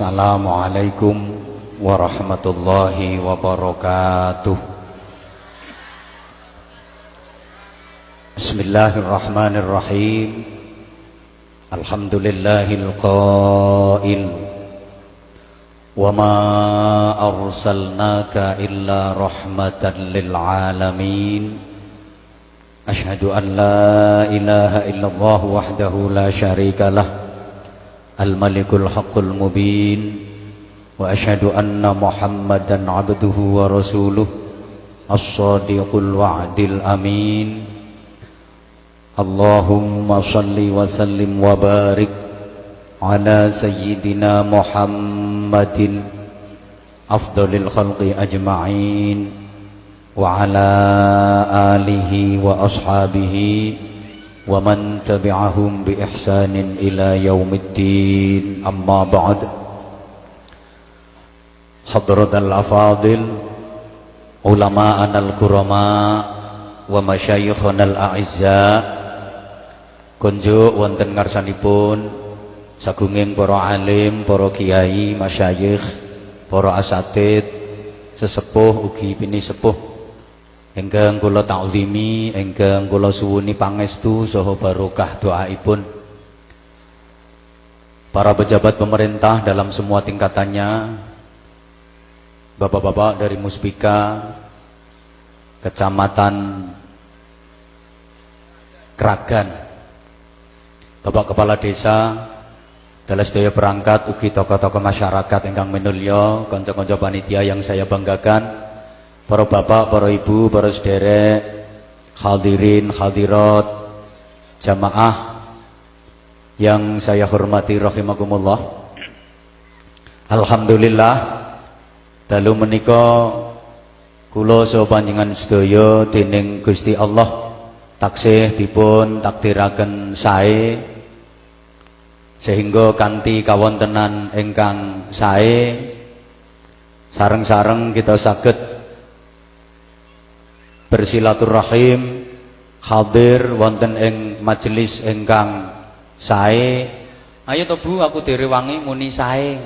Assalamualaikum warahmatullahi wabarakatuh. Bismillahirrahmanirrahim. Alhamdulillahil qail. Wa ma arsalnaka illa rahmatan lil alamin. Ashhadu an la ilaha illallah wahdahu la syarika lah الملك الحق المبين وأشهد أن محمدا عبده ورسوله الصادق الوعد الأمين. اللهم صل وسلم وبارك على سيدنا محمد أفضل الخلق أجمعين وعلى آله وأصحابه ومن تبعهم بإحسان إلى يوم الدين أما بعد حضرة الأفاضل علماءنا الكرماء ومشايخنا الأعزاء kunjuk wonten ngarsanipun sagunging para alim, para kiai, masyayikh, para asatid, sesepuh ugi pini sepuh Engkang kula ta'zimi, engkang kula suwuni pangestu saha barokah doaipun. Para pejabat pemerintah dalam semua tingkatannya, Bapak-bapak dari Muspika, Kecamatan Kragan, Bapak Kepala Desa, sedaya perangkat ugi tokoh-tokoh masyarakat ingkang minulya, kanca-kanca panitia yang saya banggakan, para bapak, para ibu, para sederek, hadirin, hadirat, jamaah yang saya hormati rahimakumullah. Alhamdulillah dalu menika kula saha panjenengan sedaya dening Gusti Allah taksih dipun takdiraken sae sehingga kanthi kawontenan ingkang sae sareng-sareng kita saged bersilaturahim hadir wonten ing majelis ingkang sae. Ayo to Bu aku direwangi muni sae.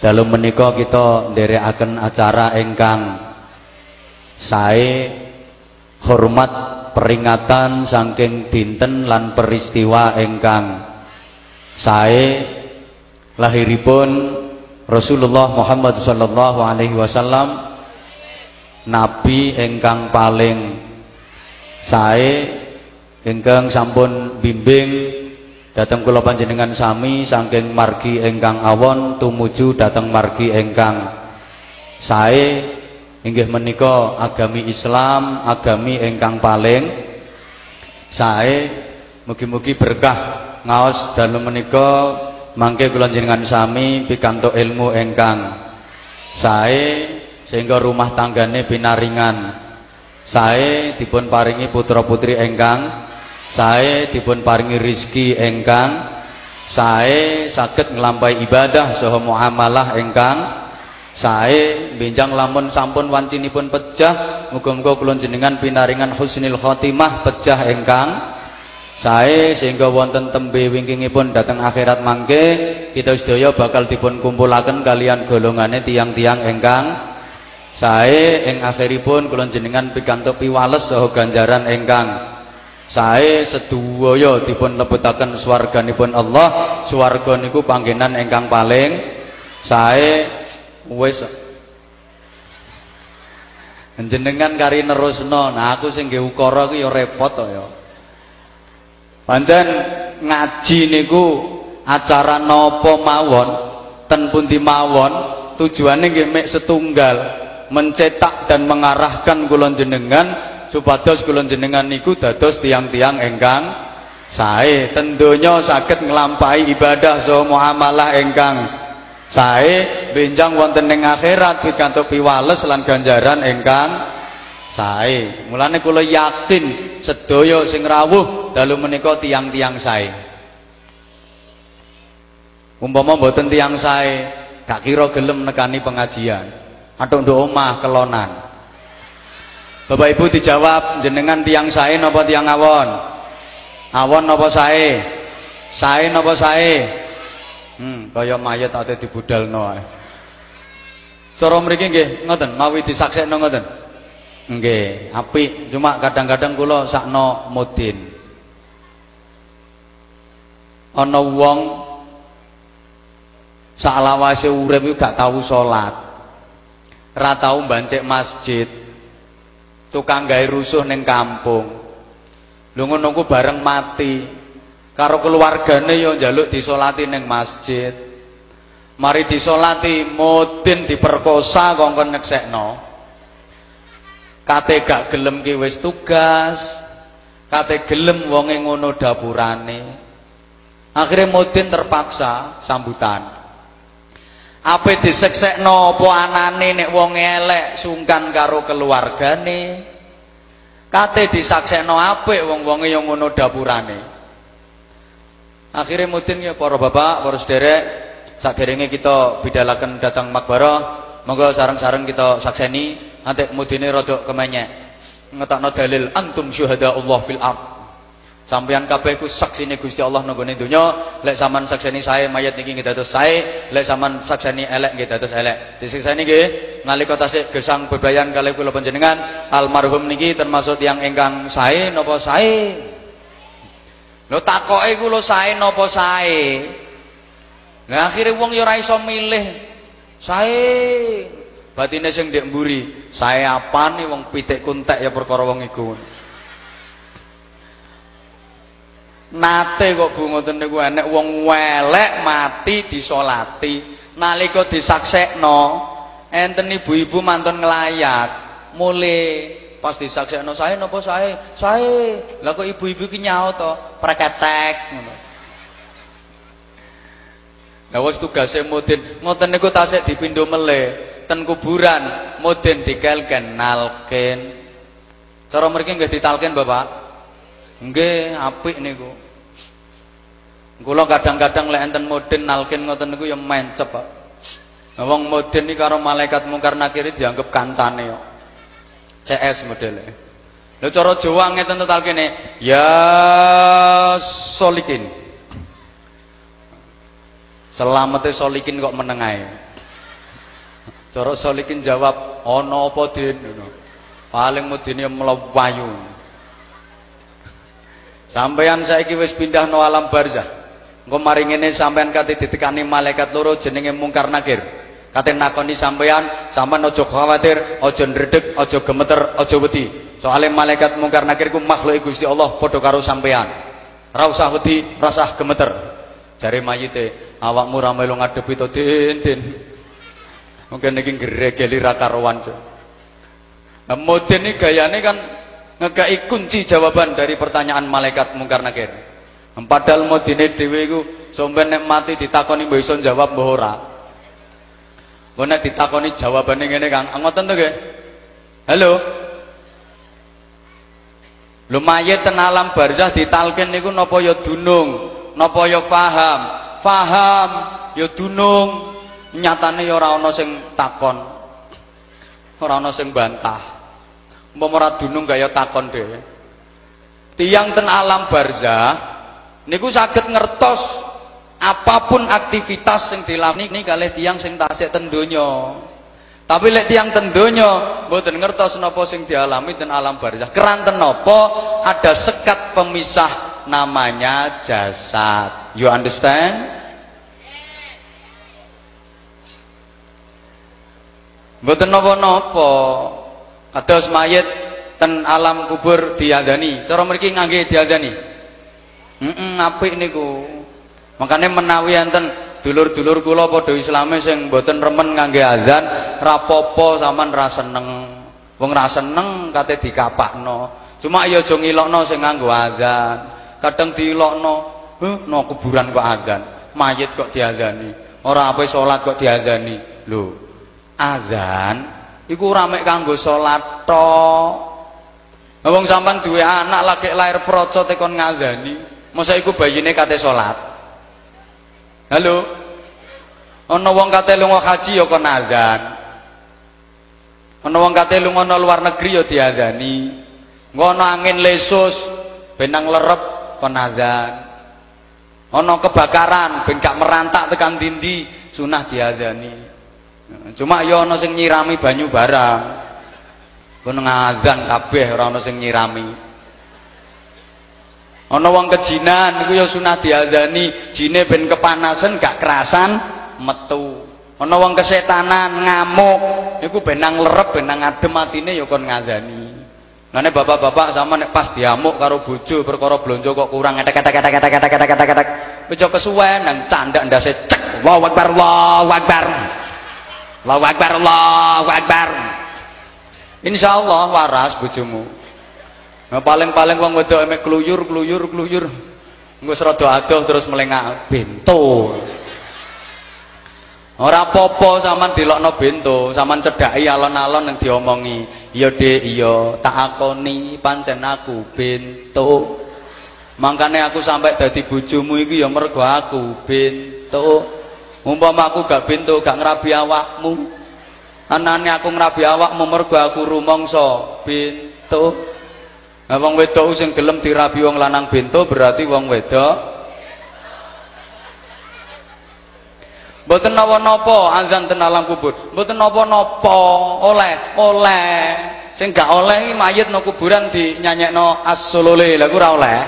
Dalu menika kita nderekaken acara ingkang sae hormat peringatan saking dinten lan peristiwa ingkang sae. Lahiripun Rasulullah Muhammad sallallahu alaihi wasallam nabi ingkang paling sae ingkang sampun bimbing dateng kula panjenengan sami saking margi ingkang awon tumuju dateng margi ingkang sae. Inggih menika agami Islam agami ingkang paling sae. Mugi-mugi berkah ngaos dalem menika. Mangke kula panjenengan sami pikantuk ilmu ingkang sae sehingga rumah tanggane binaringan sae dipun paringi putra putri engkang. Sae dipun paringi rizki engkang. Sae saged ngelampai ibadah saha muamalah engkang. Sae benjang lamun sampun wancinipun pecah muga-muga kula jenengan pinaringan husnul khotimah pecah engkang. Sae sehingga wonten tembe wingkingipun dateng akhirat mangke kita sedaya bakal dipun kumpulaken kalian golongane tiang-tiang engkang Sae ing akhiripun kula jenengan pikantuk piwales saha ganjaran ingkang sae sedaya dipun lebetaken swarganipun Allah. Swarga niku panggenan ingkang paling sae wis jenengan kari nerusno. Nah aku sing nggih ukara ku ya repot to ya. Pancen ngaji niku acara napa mawon ten pundi mawon tujuane nggih mek setunggal mencetak dan mengarahkan kulon jenengan supados kulon jenengan niku dados tiang-tiang engkang sae. Tentunya sakit ngelampai ibadah so muamalah engkang sae. Benjang wonten ing akhirat pikantuk piwales lan ganjaran engkang sae. Mulane kula yakin sedaya sing rawuh dalu menika tiang-tiang sae. Umpama mboten tiang sae gak kira gelem nekani pengajian atau nduk omah kelonan Bapak Ibu dijawab jenengan tiang sae napa tiang awon awon napa sae sae napa sae Hmm, kaya mayat ate dibudalno ae. Cara mriki nggih ngoten, mawi disaksekno ngoten. Nggih, apik. Cuma kadang-kadang kula sakno mudin. Ana wong saklawase urip gak tau salat. Ra tau mbancik masjid. Tukang gawe rusuh ning kampung. Lho ngono bareng mati. Karo keluargane ya njaluk disolati ning masjid. Mari disolati mudin diperkosa kongkon nyeksekno. Kate gak gelem ki wis tugas. Kate gelem wonge ngono dapurane. Akhirnya mudin terpaksa sambutan. Apa diseksekno apa anane nek wong elek sungkan karo keluargane. Kate disaksekno apik wong-wonge yang ngono dapurane. Akhirnya mudin ya para bapak, para sederek, saderenge kita bidalaken datang makbarah, monggo sareng-sareng kita sakseni nanti mudine rada kemenyek. Ngetakno dalil antum syuhada Allah fil ard. Sampeyan kabeh ku saksine Gusti Allah nang gone donya, lek sampean sakseni sae mayat niki nggih dados sae, lek sampean sakseni elek nggih dados elek. Disikseni nggih nalika tasih gesang bebayan kalih kula panjenengan, almarhum niki termasuk yang ingkang sae napa sae? Lho takoke lho sae napa sae? Lah akhire wong ya ora iso milih. Sae. Batine sing ndek mburi, sae apane wong pitik kuntek ya perkara wong iku. Nate kok Bu ngoten niku enek wong welek mati disolati. Nalika disaksekno, enten ibu-ibu mantun nglayat, mule pas disaksekno sae napa sae? Sae. Lah kok ibu-ibu ki nyaut to, preketek ngono. Lah wis tugase mudin, ngoten niku tasik dipindho meleh ten kuburan, mudin dikelken nalken. Cara mriki nggih ditalken Bapak? Nggih, apik niku. Kula kadang-kadang lek enten mudin nalkin ngoten niku ya mencep, Pak. Wong mudin iki karo malaikat mungkar nakir dianggap kancane kok. CS modele. Lho cara Jawa ngeten to talkene, ya solikin. Selamete solikin kok meneng ae. Cara solikin jawab, ana apa din. Paling mudine mlewayu. Sampeyan saiki wis pindah no alam barzah. Engko mari ngene sampeyan kate ditekani malaikat loro jenenge mungkar nakir. Kate nakoni sampeyan, sampean aja khawatir, aja ndredeg, aja gemeter, aja wedi. Soale malaikat mungkar nakir ku makhluk Gusti Allah padha karo sampeyan. Ora usah wedi, gemeter. Jare mayite, awakmu ra melu ngadepi to din-din. Mungkin iki gregeli ra karuan. Nah, modern ini gayane kan ngegai kunci jawaban dari pertanyaan malaikat mungkar nakir. Padahal modine dhewe iku sampeyan nek mati ditakoni mbok iso jawab mbok ora. Mbok nek ditakoni jawabane ngene Kang, ngoten to nggih? Halo. Lho mayit ten alam barzah ditalkin niku napa ya dunung, napa ya faham? Faham, ya dunung. Nyatane ya ora ana sing takon. Ora ana sing bantah. Ora dunung kaya takon dhewe. Tiang ten alam barzah niku saged ngertos apa pun aktivitas sing dilakoni kalih tiang sing tasik ten donya. Tapi lek tiang ten donya ngertos napa sing dialami ten alam barzah. Keranten napa ada sekat pemisah namanya jasad. You understand? Mboten napa-napa. Kados mayit ten alam kubur diadani. Cara mriki ngangge diadani. Heeh, apik niku. Makanya menawi enten dulur-dulur kula padha islame sing mboten remen ngangge azan, rapopo sampean ra seneng. Wong ra seneng kate dikapakno. Cuma ya aja ngilokno sing nganggo azan. Kadang diilokno, "Heh, no kuburan kok azan. Mayit kok diazani. Ora apa salat kok diazani." Lho, azan iku ora mek kanggo salat tok. Wong sampean duwe anak lagi lahir procot kon ngazani, masa iku bayine kate salat. Halo. Ana wong kate lunga haji ya kon azan. Ana wong kate lunga luar negeri ya diazani. Ngono angin lesus benang lerep kon azan. ana kebakaran ben gak merantak tekan dindi sunah diadzani cuma ya ana sing nyirami banyu barang kono ngadzan kabeh ora ana sing nyirami ana wong kejinan iku ya sunah diadzani jine ben kepanasan gak kerasan metu ana wong kesetanan ngamuk iku ben nang lerep ben nang adem atine ya kon ngadzani Nane bapak-bapak sama nek pas diamuk karo bojo perkara blonjo kok kurang etek-etek-etek-etek-etek-etek-etek. Wis kesuwen nang candak ndase cek. Allahu Akbar, Allahu Akbar. Allahu Akbar, Allahu Akbar. Insyaallah waras bojomu. Nah, paling-paling wong wedok emek kluyur, kluyur, kluyur. Engko serada adoh terus melengak bento. Ora apa-apa sampean dilokno bento, sampean cedhaki alon-alon yang diomongi. Iya Dik, iya, tak akoni pancen aku bento. Mangkane aku sampai dadi bojomu iki ya mergo aku bento. Umpama aku gak bento, gak ngrabi awakmu. Anane aku ngrabi awakmu mergo aku rumangsa bento. Nah wong wedok sing gelem dirabi wong lanang bento berarti wong wedok Mboten napa-napa azan ten alam kubur. Mboten napa-napa, oleh, oleh. Sing gak oleh mayit nang kuburan dinyanyekno as-sulule. Lah ora oleh.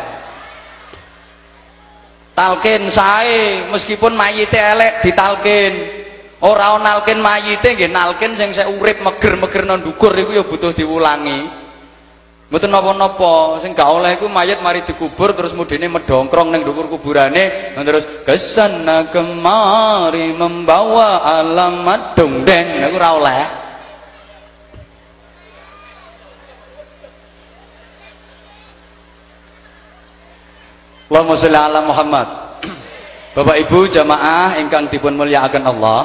Talkin sae meskipun mayite elek ditalkin. Ora nalkin mayite nggih nalkin sing sek urip meger-meger nang ndukur iku ya butuh diwulangi. Mboten napa-napa, sing gak oleh iku mayat mari dikubur terus mudine medongkrong ning dhuwur kuburane terus ke sana kemari membawa alamat dongdeng niku ora oleh. Allahumma sholli ala Muhammad. Bapak Ibu jamaah ingkang dipun mulyakaken Allah.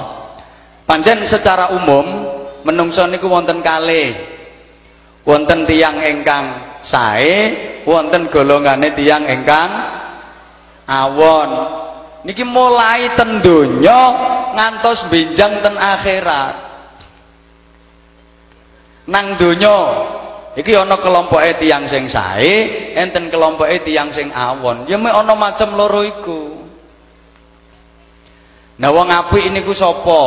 Panjen secara umum menungso niku wonten kalih wonten tiang ingkang sae wonten golongane tiang ingkang awon niki mulai ten donya ngantos benjang ten akhirat nang donya iki ana kelompoke tiang sing sae enten kelompoke tiang sing awon ya mek ana macam loro iku nah wong apik niku sapa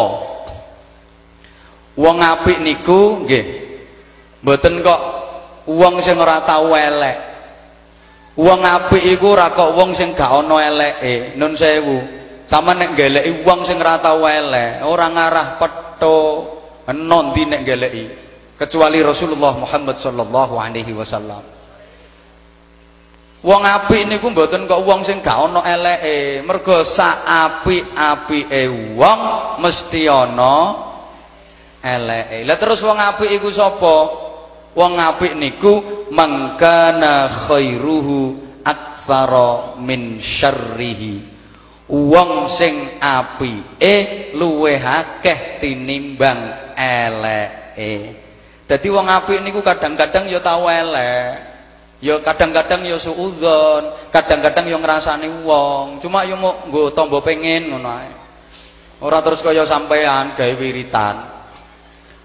wong apik niku nggih Mboten kok wong sing ora tau elek. Wong apik iku ora kok wong sing gak ana eleke. Nun sewu. Sama nek geleki wong sing ora tau elek, ora ngarah petho endi nek geleki. Kecuali Rasulullah Muhammad sallallahu alaihi wasallam. Wong apik niku mboten kok wong sing gak ana eleke. Mergo sak apik-apike wong mesti ana eleke. Lah terus wong apik iku sapa? Wong apik niku mangkana khairuhu aktsara min syarrihi. Wong sing apike luwih akeh tinimbang eleke. Dadi wong apik niku kadang-kadang ya tau elek. Ya kadang-kadang ya suudzon, kadang-kadang ya ngrasani wong. Cuma ya mau nggo tombo pengen ngono ae. Ora terus kaya sampean gawe wiritan.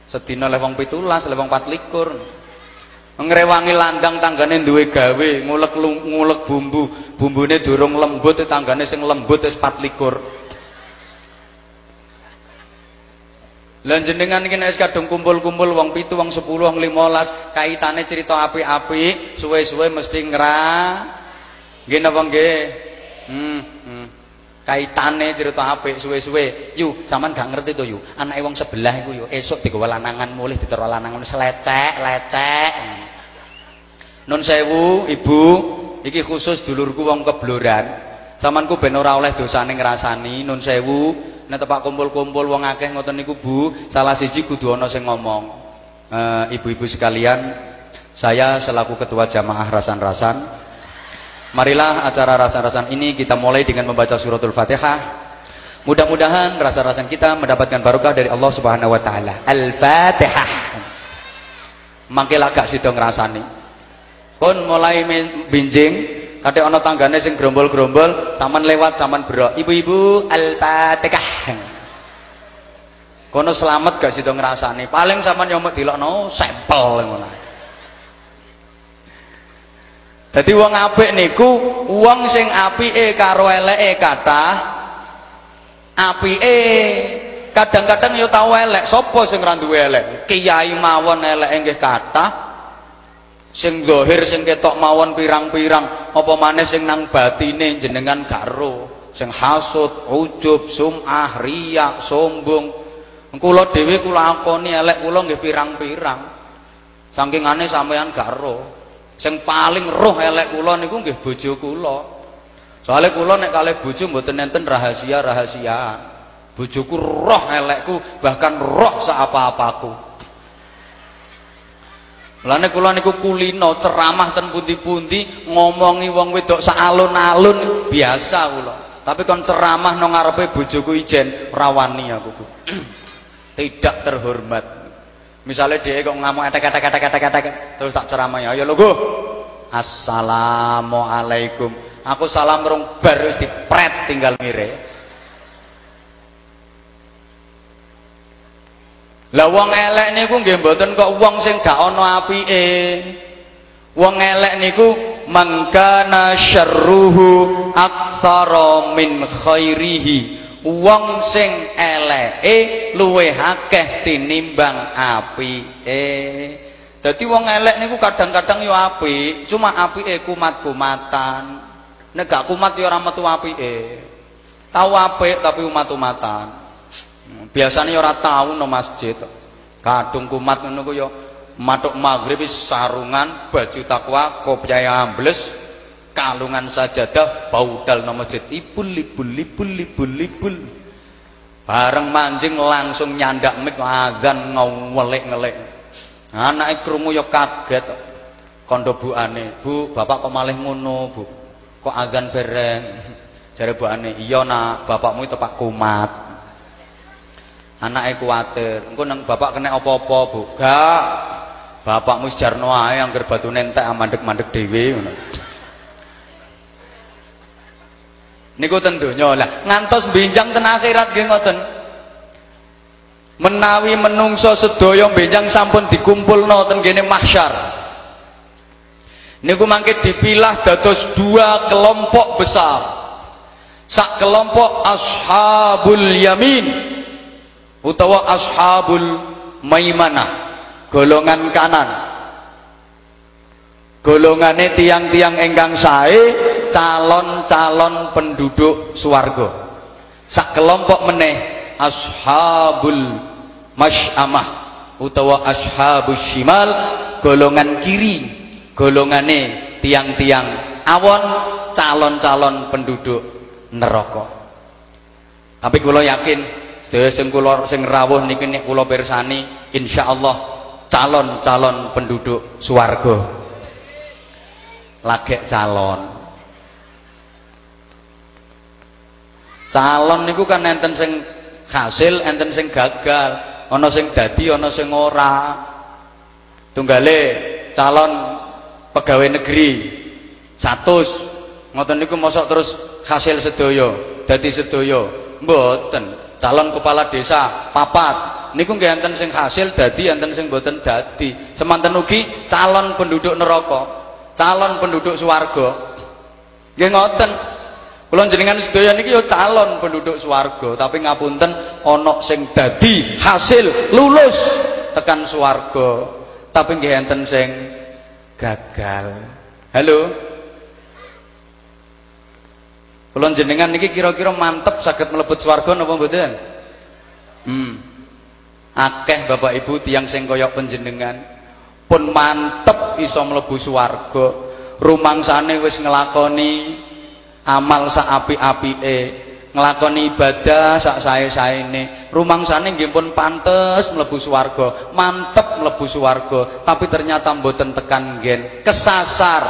Sedina lewong 17, lewong 24 ngrewangi landang tanggane duwe gawe ngulek ngulek bumbu bumbune durung lembut tanggane sing lembut wis 24 Lan jenengan iki nek kadung kumpul-kumpul wong pitu, wong 10, wong 15, kaitane cerita apik-apik, suwe-suwe mesti ngra. Nggih napa nggih? Hmm, hmm. Kaitane cerita apik suwe-suwe. Yu, sampean gak ngerti to yu. Anake wong sebelah iku yo esuk digawa lanangan mulih ditero lanangan selecek, lecek. Nun sewu, Ibu, iki khusus dulurku wong kebloran. Samanku ben ora oleh dosane ngrasani nun sewu, nek tepak kumpul-kumpul wong akeh ngoten niku Bu, salah siji kudu ana sing ngomong. Eh, ibu-ibu sekalian, saya selaku ketua jamaah rasan-rasan Marilah acara rasan-rasan ini kita mulai dengan membaca suratul Fatihah. Mudah-mudahan rasa-rasan kita mendapatkan barokah dari Allah Subhanahu wa taala. Al-Fatihah. Mangke lagak sida ngrasani. Pun mulai binjing, kadek ana tanggane sing grombol-grombol, saman lewat saman bro. Ibu-ibu Al-Fatihah. Kono selamat gak sida ngrasani. Paling sampean yo mek dilokno sampel ngono. Dadi wong apik niku wong sing apike karo eleke kathah apike kadang-kadang yo tau elek sapa sing ra elek kiai mawon eleke nggih kathah sing zahir sing ketok mawon pirang-pirang apa maneh sing nang batine jenengan garo? Sing hasud ujub sum'ah riya sombong. Kula dhewe kula akoni elek kula nggih pirang-pirang. Saking ane sampean garo. Sing paling roh elek kula niku nggih bojo kula. Soalnya kula nek kalih bojo mboten enten rahasia-rahasiaan bojoku roh elekku bahkan roh seapa-apaku Mulane kula niku kulino ceramah ten pundi-pundi ngomongi wong wedok saalun-alun biasa kula. Tapi kon ceramah nang ngarepe bojoku ijen rawani aku. Tidak terhormat. Misalnya dia kok ngamuk etek etek etek etek etek terus tak ceramah ya lho Assalamualaikum. Aku salam rong bar wis dipret tinggal mire. Lah wong elek niku nggih mboten kok wong sing gak ana apike. Wong elek niku mangkana syarruhu aktsara min khairihi. Wong sing eleke luwih akeh tinimbang apike. Dadi wong elek niku kadang-kadang yo apik, cuma apike kumat-kumatan. Nek gak kumat yo ora metu apike. Tahu apik tapi umat-umatan. Biasanya ora tahu no masjid. Kadung kumat ku yo matuk maghrib sarungan, baju takwa, kopiah ambles, kalungan sajadah, baudal no masjid. Ibul ibul ibul ibul ibul. Bareng mancing langsung nyandak mik adzan ngawelek-ngelek. Anake krungu yo kaget. Kondo buane, "Bu, bapak kok malih ngono, Bu? Kok adzan bereng?" Jare buane, "Iya, Nak, bapakmu itu Pak kumat." Anake kuwatir, engko nang bapak kena apa-apa, Bu. Gak. Bapakmu sejarno ae angger batune entek mandek-mandek dhewe ngono. Niku ten lah, ngantos benjang ten akhirat nggih ngoten. Menawi menungso sedaya benjang sampun dikumpulno ten kene mahsyar. Niku mangke dipilah dados dua kelompok besar. Sak kelompok ashabul yamin utawa ashabul maimanah golongan kanan. Golongane tiang-tiang engkang sae calon-calon penduduk swarga. Sak meneh ashabul masyamah utawa ashabus shimal golongan kiri golongane tiang-tiang awon calon-calon penduduk neraka. Tapi kula yakin Sedaya sing kula sing rawuh niki nek kula pirsani insyaallah calon-calon penduduk swarga. Lagek calon. Calon niku kan enten sing hasil, enten sing gagal, ana sing dadi, ana sing ora. Tunggale calon pegawai negeri 100 ngoten niku mosok terus hasil sedaya, dadi sedaya. Mboten calon kepala desa papat. Niku nggih enten sing hasil dadi enten sing boten dadi. Semanten ugi calon penduduk neraka calon penduduk swarga. Nggih ngoten. Kula jenengan sedaya niki ya calon penduduk swarga tapi ngapunten ana sing dadi hasil lulus tekan swarga. Tapi nggih enten sing gagal. Halo Kula jenengan niki kira-kira mantep saged mlebet swarga napa mboten? Hmm. Akeh Bapak Ibu tiyang sing kaya panjenengan pun mantep iso mlebu swarga. Rumangsane wis nglakoni amal sak apik-apike, nglakoni ibadah sak sae-saene. Rumangsane nggih pun pantes mlebu swarga, mantep mlebu swarga, tapi ternyata mboten tekan nggen, kesasar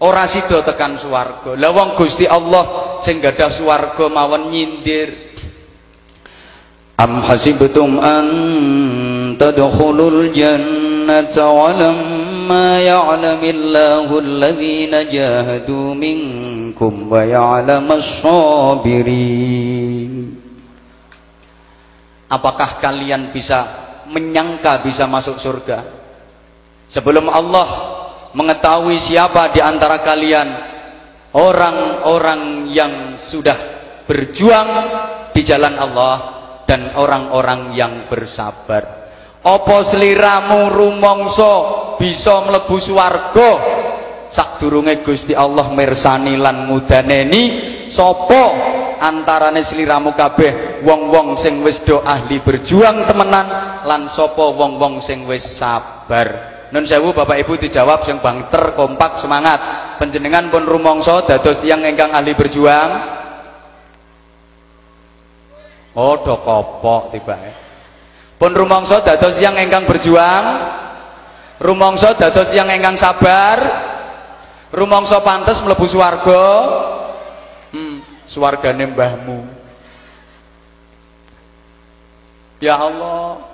ora sida tekan swarga. Lah wong Gusti Allah sing gadah swarga mawon nyindir. Am hasibtum an tadkhulul jannata wa lamma ya'lamillahu alladhina jahadu minkum wa ya'lamas sabirin. Apakah kalian bisa menyangka bisa masuk surga? Sebelum Allah mengetahui siapa di antara kalian orang-orang yang sudah berjuang di jalan Allah dan orang-orang yang bersabar. Apa sliramu rumangsa bisa mlebu swarga sadurunge Gusti Allah mirsani lan ngudaneni sapa antarane sliramu kabeh wong-wong sing wis do ahli berjuang temenan lan sapa wong-wong sing wis sabar Nun sewu Bapak Ibu dijawab sing bangter kompak semangat. Panjenengan pun rumangsa dados tiyang ingkang ahli berjuang. Oh do kopok tibake Pun rumangsa dados yang engkang berjuang, rumangsa dados yang engkang sabar, rumangsa pantes mlebu swarga. Hmm, swargane mbahmu. Ya Allah,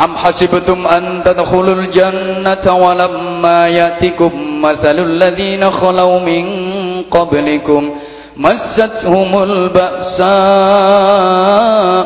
أم حسبتم أن تدخلوا الجنة ولما يأتكم مثل الذين خلوا من قبلكم مستهم البأساء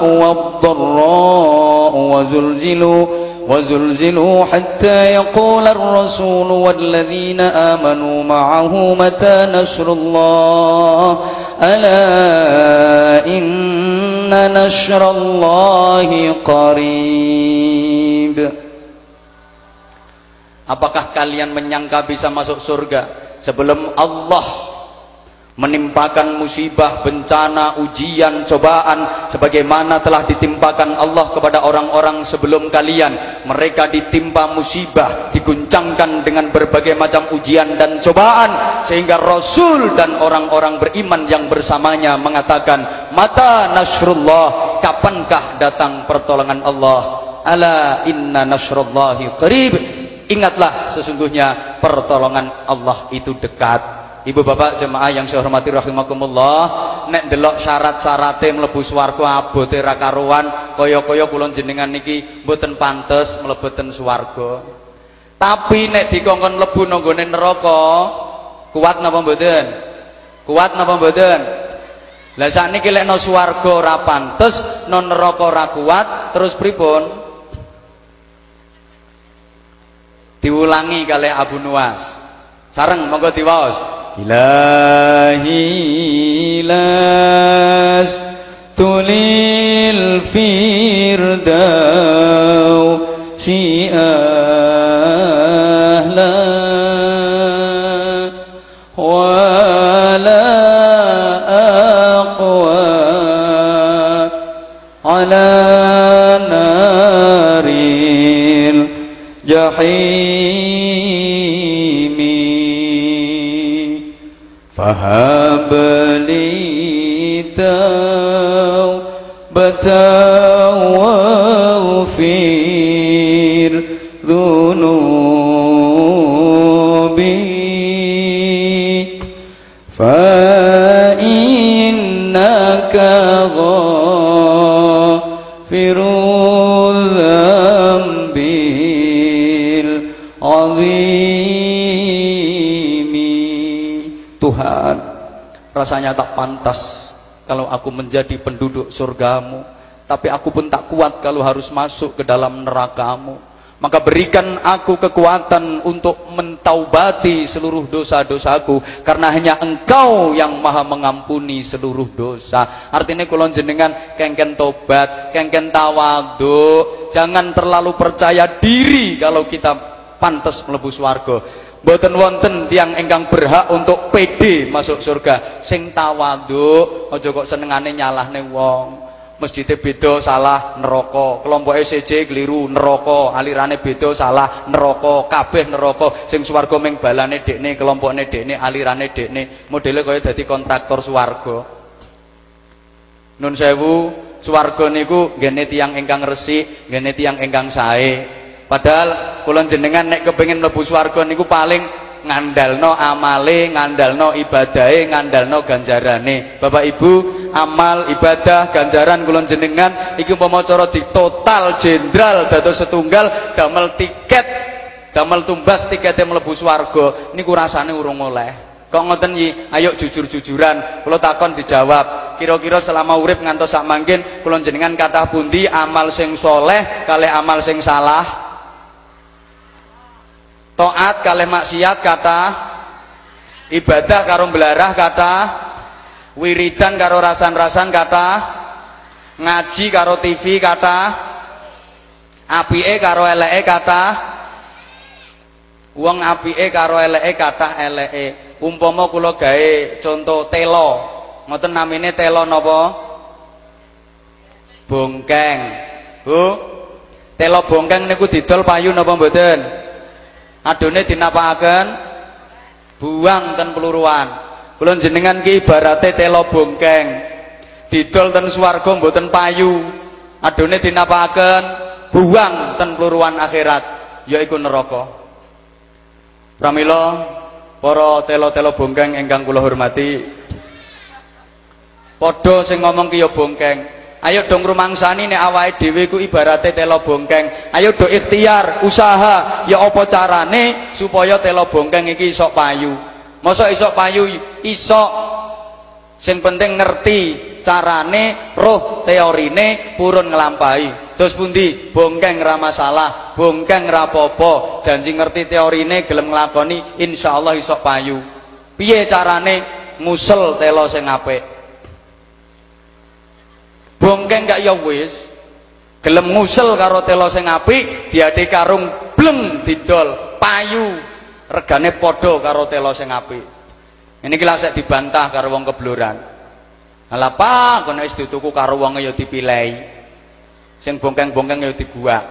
والضراء وزلزلوا وزلزلوا حتى يقول الرسول والذين آمنوا معه متى نشر الله ألا إن نشر الله قريب Apakah kalian menyangka bisa masuk surga sebelum Allah menimpakan musibah, bencana, ujian, cobaan sebagaimana telah ditimpakan Allah kepada orang-orang sebelum kalian. Mereka ditimpa musibah, diguncangkan dengan berbagai macam ujian dan cobaan sehingga Rasul dan orang-orang beriman yang bersamanya mengatakan, "Mata nasrullah, kapankah datang pertolongan Allah?" Ala inna nasrullahi qarib. Ingatlah sesungguhnya pertolongan Allah itu dekat. Ibu bapak jemaah yang saya hormati rahimakumullah, nek delok syarat-syarate mlebu swarga abote ra karuan, kaya-kaya kula jenengan niki mboten pantes mlebeten swarga. Tapi nek dikongkon mlebu nanggone neraka, kuat napa mboten? Kuat napa mboten? Lah sakniki lek no swarga ora pantes, no neraka ora kuat, terus pripun? Diulangi kali Abu Nuwas. Sareng monggo diwaos. Ilahi las tulil firdau si'a الجحيم فهب لي توبة واغفر ذنوبي. فإنك غافر rasanya tak pantas kalau aku menjadi penduduk surgamu. Tapi aku pun tak kuat kalau harus masuk ke dalam nerakamu. Maka berikan aku kekuatan untuk mentaubati seluruh dosa-dosaku. Karena hanya engkau yang maha mengampuni seluruh dosa. Artinya kulon jenengan kengken tobat kengken tawadu jangan terlalu percaya diri kalau kita pantas melebu swarga Mboten wonten tiang ingkang berhak untuk PD masuk surga. Sing tawadhu aja kok senengane nyalahne wong. Masjidnya beda salah neraka, kelompok SCJ keliru neraka, alirane beda salah neraka, kabeh neraka. Sing swarga ming balane dekne, kelompokne dekne, alirane dekne. Modele kaya dadi kontraktor swarga. Nun sewu, swarga niku nggene tiyang ingkang resik, nggene tiyang ingkang sae. Padahal kula jenengan nek kepengin mlebu swarga niku paling ngandalno amale, ngandalno ibadahe, ngandalno ganjarane. Bapak Ibu, amal, ibadah, ganjaran kula jenengan iki umpama cara di total jenderal dados setunggal damel tiket, damel tumbas tikete mlebu swarga niku rasane urung oleh. Kok ngoten yi, ayo jujur-jujuran. Kula takon dijawab. Kira-kira selama urip ngantos sak mangkin kula jenengan kathah pundi amal sing soleh kalih amal sing salah? Taat kalih maksiat kata ibadah karo belarah kata wiridan karo rasan-rasan kata ngaji karo TV kata apike karo eleke kata wong apike karo eleke kata eleke. Umpama kula gawe contoh telo ngoten namine telo napa? Bongkeng. Bu telo bongkeng niku didol payu napa mboten adone dinapakaken buang ten peluruan. Kula jenengan ki ibarate telo bongkeng didol ten swarga mboten payu. Adone dinapakaken buang ten peluruan akhirat yaiku neraka. Pramila para telo-telo bongkeng ingkang kula hormati padha sing ngomong ki ya bongkeng Ayo dong rumangsani nek awake dhewe ku ibarate telo bongkeng. Ayo do ikhtiar, usaha, ya apa carane supaya telo bongkeng iki iso payu. Masa iso payu iso sing penting ngerti carane roh teorine purun nglampahi. Terus pundi? Bongkeng ra masalah, bongkeng ra apa janji ngerti teorine gelem nglakoni insyaallah iso payu. Piye carane musel telo sing apik? Bongkeng gak ya wis gelem ngusel karo telo sing apik diade karung bleng didol payu regane padha karo telo sing apik ini kira dibantah karo wong kebloran Alah Pak, kono wis dituku karo wong ya dipilehi. Sing bongkeng-bongkeng ya diguak.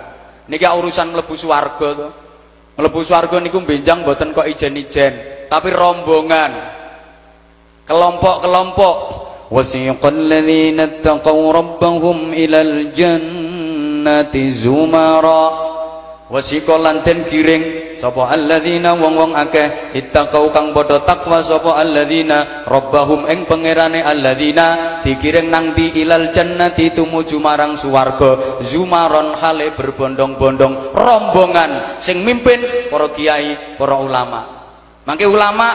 Niki urusan mlebu swarga to. Mlebu swarga niku benjang mboten kok ijen-ijen, tapi rombongan. Kelompok-kelompok وسيق الذين اتقوا ربهم إلى الجنة زمرا wasiqa lan den giring sapa alladzina wong-wong akeh ittaqau kang padha takwa sapa alladzina rabbahum ing pangerane alladzina digiring nang di ilal jannati tumuju marang suwarga zumaron hale berbondong-bondong rombongan sing mimpin para kiai para ulama mangke ulama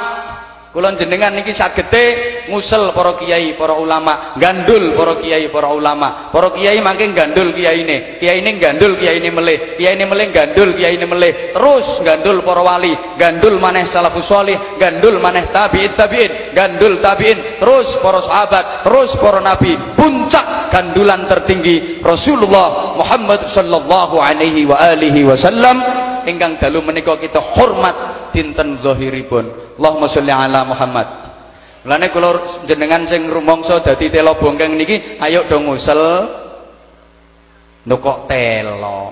Kula jenengan niki sagete ngusel para kiai, para ulama, gandul para kiai, para ulama. Para kiai mangke gandul kiyaine, kiyaine gandul kiyaine melih, kiyaine melih gandul kiyaine melih. Terus gandul para wali, gandul maneh salafus salih, gandul maneh tabi'in tabi'in, gandul tabi'in, terus para sahabat, terus para nabi. Puncak gandulan tertinggi Rasulullah Muhammad sallallahu alaihi wa alihi wasallam ingkang dalu menika kita hormat dinten zahiripun. Allahumma sholli ala Muhammad. Mulane kula jenengan sing rumangsa dadi telo bongkeng niki ayo dong ngusel. Lho kok telo.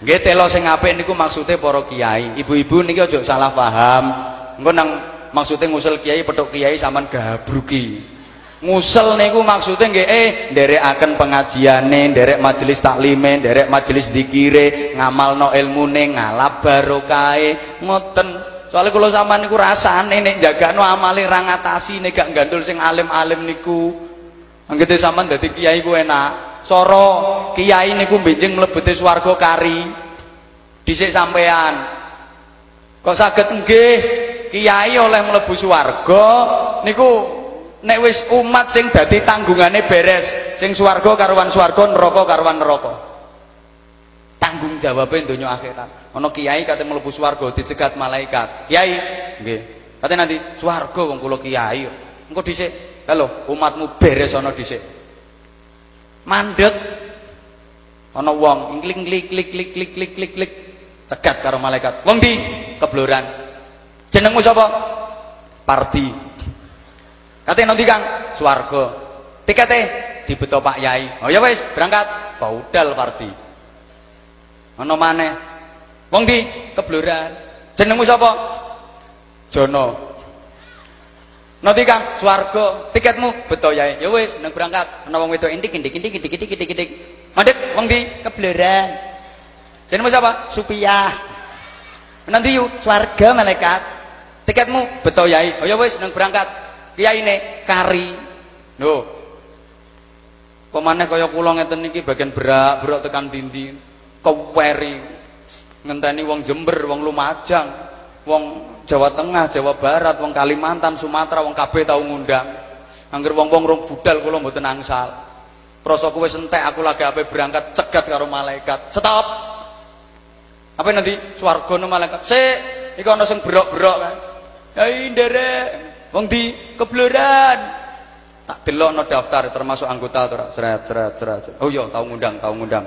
Nggih telo sing apik niku maksude para kiai. Ibu-ibu niki aja salah paham. Engko nang maksude ngusel kiai petuk kiai sampean gabruki. Ngusel niku maksudnya nggih eh nderekaken pengajiane, nderek majelis taklime, nderek majelis dikire, ngamalno ilmune, ngalap barokahe, ngoten. Soalnya kalau sama niku rasane nek jagano amale ra ngatasi nek gak gandul sing alim-alim niku. Anggete sampean dadi kiai ku enak. Soro kiai niku benjing mlebete swarga kari. Dhisik sampean. Kok saged nggih kiai oleh mlebu swarga niku nek wis umat sing dadi tanggungane beres sing swarga karuan swarga neraka karuan neraka tanggung jawabe donya akhirat. Ana kiai kate mlebu swarga dicegat malaikat. Kiai nggih. Kate nanti swarga wong kula kiai. Engko dhisik lho umatmu beres ana dhisik. Mandek. Ana wong klik klik klik klik klik klik klik klik cegat karo malaikat. Wong di kebloran. Jenengmu sapa? Pardi. Katanya nanti Kang, swarga. Tikete dibeto Pak Yai. Oh ya wis, berangkat. Baudal parti. Ana maneh. Wong di kebloran. Jenengmu sapa? Jono. Nanti Kang, swarga. Tiketmu beto Yai. Ya wis, nang berangkat. Ana wong wedok indik indik indik indik indik indik indik. Mandek wong di kebloran. Jenengmu sapa? Supiah. Nanti yuk swarga malaikat. Tiketmu beto Yai. Oh ya wis, nang berangkat kiyaine kari lho pemane kaya kula ngeten niki bagian berak-berak tekan dindi keweri ngenteni wong Jember wong Lumajang wong Jawa Tengah Jawa Barat wong Kalimantan Sumatera wong kabeh tau ngundang angger wong-wong rong budal kula mboten angsal prasa kowe entek aku lagi ape berangkat cegat karo malaikat stop apa nanti swarga malaikat sik iku ana sing berok-berok kan. Hei nderek, wong di kebloran. Tak delokno daftar termasuk anggota tuh, seret seret seret. Oh iya, tau ngundang, tau ngundang.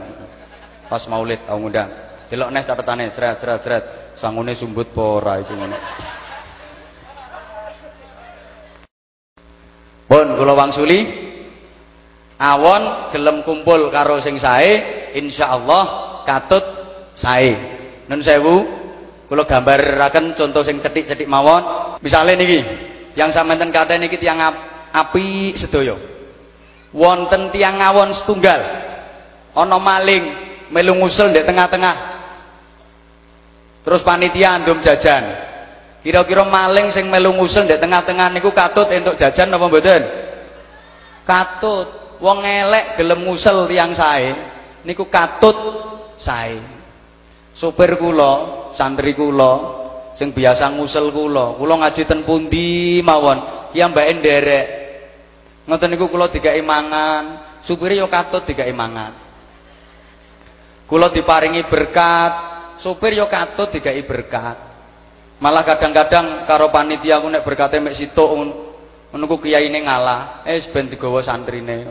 Pas Maulid tau ngundang. Delok neh catetane seret seret seret. Sangune sumbut po ora iku ngono. Pun kula wangsuli awon gelem kumpul karo sing sae insyaallah katut sae. Nun sewu kula gambaraken contoh sing cetik-cetik mawon. Misale niki, yang sampeyan kate niki tiyang api sedaya. Wonten tiang awon setunggal. Ana maling melu ngusul ndek tengah-tengah. Terus panitia andum jajan. Kira-kira maling sing melu ngusul ndek tengah-tengah niku katut entuk jajan apa mboten? Katut. Wong elek gelem ngusul tiang sae niku katut sae. Supir kula, santri kula sing biasa ngusul kula, kula ngaji ten pundi mawon, ya mbake nderek. Ngoten niku kula digawe mangan, supire ya katut digawe mangan. Kula diparingi berkat, supir ya katut digawe berkat. Malah kadang-kadang karo panitia aku nek berkate mek situk ngono ku kiyaine ngalah, eh ben digawa santrine.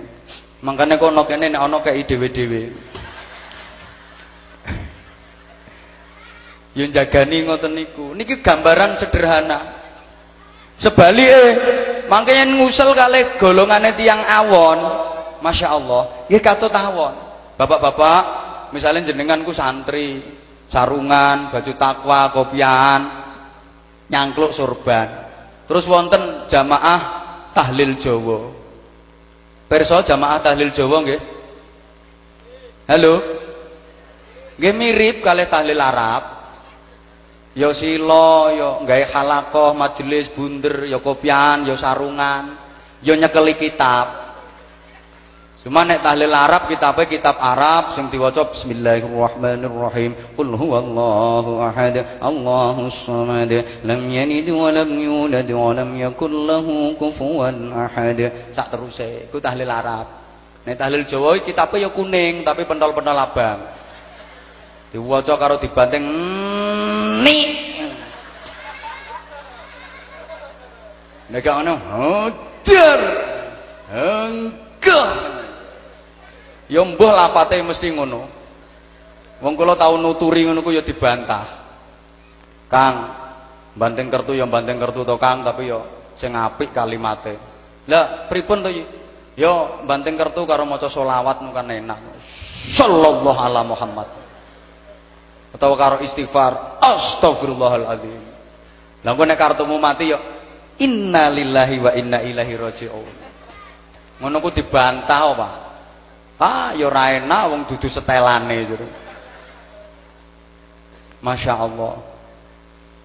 Mangkane kono kene nek ana kei dhewe-dhewe. Ya jagani ngoten niku. Niki gambaran sederhana. Sebalike mangkene ngusel kalih golongane tiang awon, Masya Allah, nggih katut awon. Bapak-bapak, misalnya jenenganku santri, sarungan, baju takwa, kopian, nyangkluk sorban. Terus wonten jamaah tahlil Jawa. Perso jamaah tahlil Jawa nggih? Halo? Nggih mirip kali tahlil Arab. Ya sila, ya gawe halakoh, majelis bunder, ya kopian, ya sarungan, ya nyekeli kitab. Cuma nek tahlil Arab kitabe kitab Arab sing diwaca bismillahirrahmanirrahim. Qul huwallahu ahad, Allahus samad, lam yalid wa lam yulad wa lam yakul lahu kufuwan ahad. Sak teruse iku tahlil Arab. Nek tahlil Jawa kitabe ya kuning tapi pentol-pentol abang. Diwaca karo dibanting ni. Nek ngono, hajar. Engkau Ya mbuh lafate mesti ngono. Wong kula tau nuturi ngono ku ya dibantah. Kang, banting kertu ya banting kertu to Kang, tapi ya sing apik kalimate. Lah pripun to Ya banting kertu karo maca selawat kan enak. Sallallahu ala Muhammad. Atau karo istighfar, astagfirullahaladzim. Lah nek kartumu mati ya inna lillahi wa inna ilaihi raji'un. Ngono ku dibantah apa? Ah, ya ora enak wong dudu setelane jero. Masya Allah.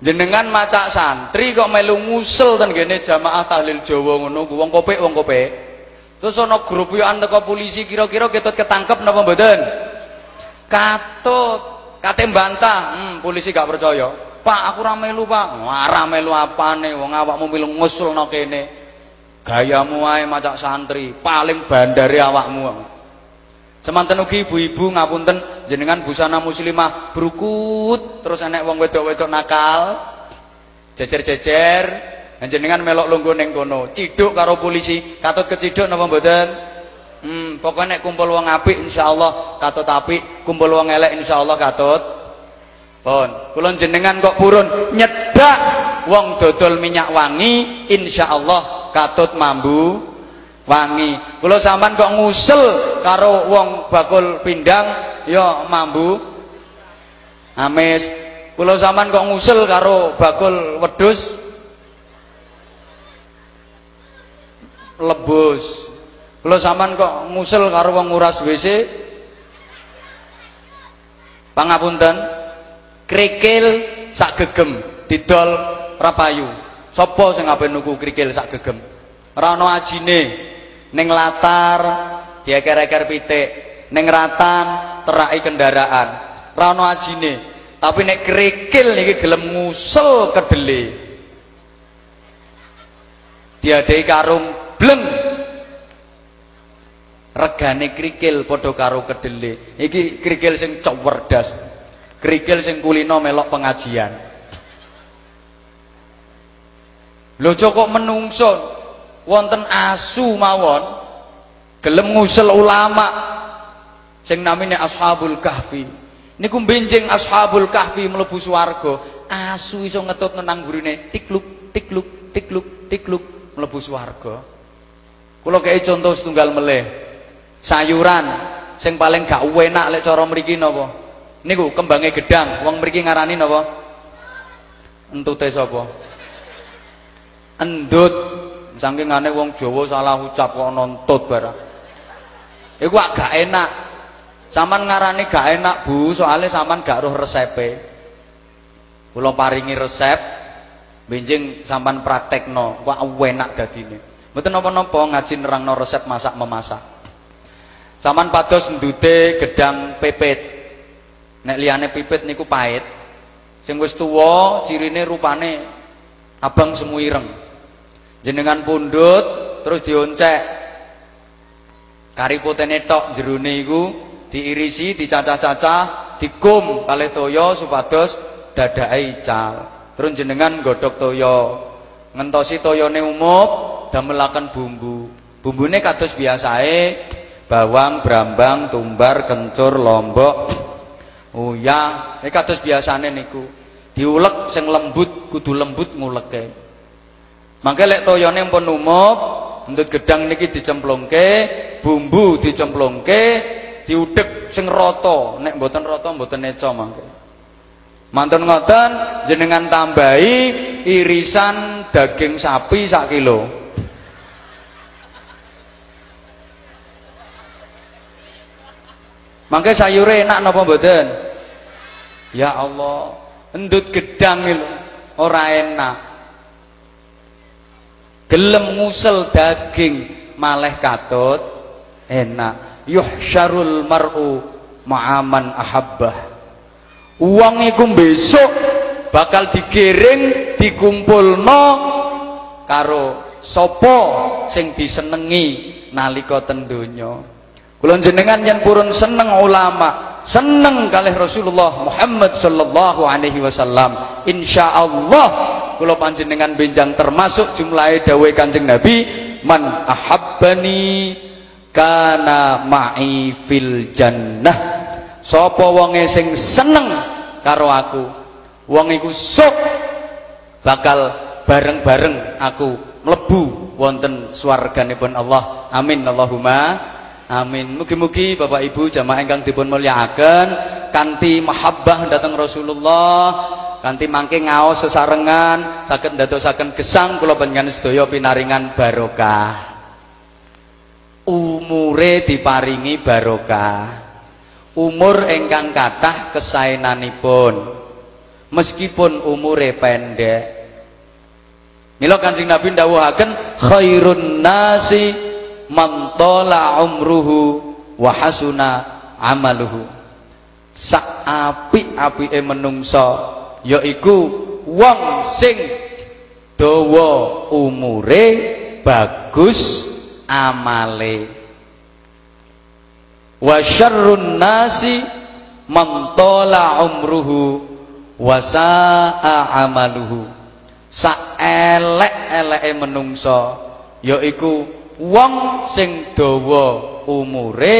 Jenengan maca santri kok melu ngusul ten kene jamaah tahlil Jawa ngono ku wong kopek wong kopek. Terus ana grup yo teko polisi kira-kira ketut ketangkep napa mboten? Katut, kate bantah. Hmm, polisi gak percaya. Pak, aku ora melu, Pak. Ora melu apane wong awakmu melu ngusulno kene. Gayamu wae maca santri, paling bandare awakmu. Semanten ugi ibu-ibu ngapunten jenengan busana muslimah brukut terus enek wong wedok-wedok nakal jejer-jejer jenengan melok lungguh ning kono. Ciduk karo polisi katut keciduk napa mboten? Hmm pokoknya nek kumpul wong apik insyaallah katut apik kumpul wong elek insyaallah katut. Pun kula jenengan kok purun nyedak wong dodol minyak wangi insyaallah katut mambu wangi. Kula sampean kok ngusel karo wong bakul pindang ya mambu amis. Kula sampean kok ngusel karo bakul wedhus lebus. Kula sampean kok ngusel karo wong nguras WC pangapunten krikil sak gegem didol rapayu. Sapa sing ape nuku krikil sak gegem? Ora ajine. Neng latar dieker-eker pitik, neng ratan terai kendaraan. Ra ono ajine. Tapi nek kerikil niki gelem ngusul kedele. Diadai karung bleng. Regane krikil padha karo kedele. Iki krikil sing cowerdas. Krikil sing kulino melok pengajian. Lho kok menungso wonten asu mawon gelem ngusel ulama sing namine Ashabul Kahfi. Niku benjing Ashabul Kahfi mlebu swarga, asu iso ngetut nenang gurine tikluk tikluk tikluk tikluk mlebu swarga. Kula kei contoh setunggal meleh. Sayuran sing paling gak enak lek cara mriki napa? Niku kembange gedang, wong mriki ngarani napa? Entute sapa? Endut. Saking ngane wong Jawa salah ucap kok nontut barang. Iku gak enak. Saman ngarani gak enak, Bu, soalnya saman gak roh resepe. Kula paringi resep, benjing sampan praktekno, kok enak dadine. Mboten napa-napa ngaji nerangno resep masak memasak. Saman pados ndute gedang pipit. Nek liyane pipit niku pahit. Sing wis tuwa cirine rupane abang semu ireng. Jenengan pundut terus dioncek. Kari putene tok jerone iku diirisi, dicacah-cacah, dikum kalih toya supados dadake ical. Terus jenengan godhog toya. Ngentosi toyone umup, damelaken bumbu. Bumbune kados biasae bawang, brambang, tumbar, kencur, lombok, uyah. Iki kados biasane niku. Diulek sing lembut, kudu lembut nguleke. Mangke lek toyone pun umup, ndut gedang niki dicemplungke, bumbu dicemplungke, diudek sing rata. Nek mboten rata mboten neca mangke. Mantun ngoten jenengan tambahi irisan daging sapi sak kilo. Mangke sayure enak napa mboten? Ya Allah, endut gedang lho ora enak. Gelem ngusel daging maleh katut enak. Yuhsyarul mar'u ma'aman ahabbah. Uang iku besok bakal digiring dikumpulno karo sapa sing disenengi nalika ten. Kula jenengan yang purun seneng ulama, seneng kalih Rasulullah Muhammad sallallahu alaihi wasallam. Insyaallah kula panjenengan benjang termasuk jumlah dawuh Kanjeng Nabi, man ahabbani kana ma'i fil jannah. Sapa wonge sing seneng karo aku, wong iku sok bakal bareng-bareng aku mlebu wonten swarganipun Allah. Amin Allahumma Amin. Mugi-mugi Bapak Ibu jamaah ingkang dipun mulyakaken kanthi mahabbah dhateng Rasulullah, kanthi mangke ngaos sesarengan saged ndadosaken gesang kula panjenengan sedaya pinaringan barokah. Umure diparingi barokah. Umur ingkang kathah kesaenanipun. Meskipun umure pendek. Mila Kanjeng Nabi dawuhaken khairun nasi man tola umruhu wa hasuna amaluhu sak apik-apike menungso yaiku wong sing dawa umure bagus amale. Wa syarrun nasi man tola umruhu wa sa'a amaluhu. Sak elek-eleke menungso yaiku wong sing dawa umure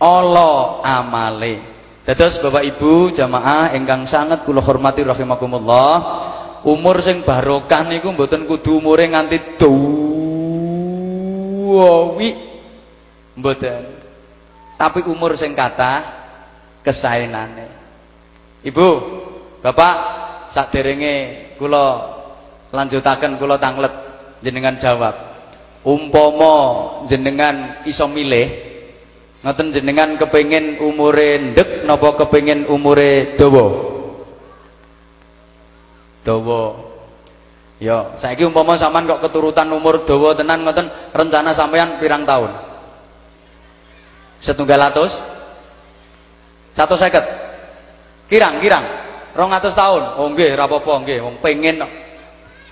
ala amale dados Bapak Ibu jamaah ingkang sangat kula hormati rahimakumullah umur sing barokah niku mboten kudu umure nganti dawa mboten. Tapi umur sing kathah kesaenane. Ibu Bapak saderenge kula lanjutaken kula tanglet jenengan jawab. Umpama jenengan iso milih ngoten jenengan kepengin umure ndek napa kepengin umure dawa? Dawa. Ya saiki umpama sampean kok keturutan umur dawa tenan ngoten rencana sampean pirang tahun? Setunggal atus? Satu seket? Kirang kirang rong atus tahun? Oh nggih rapopo nggih. Wong pengen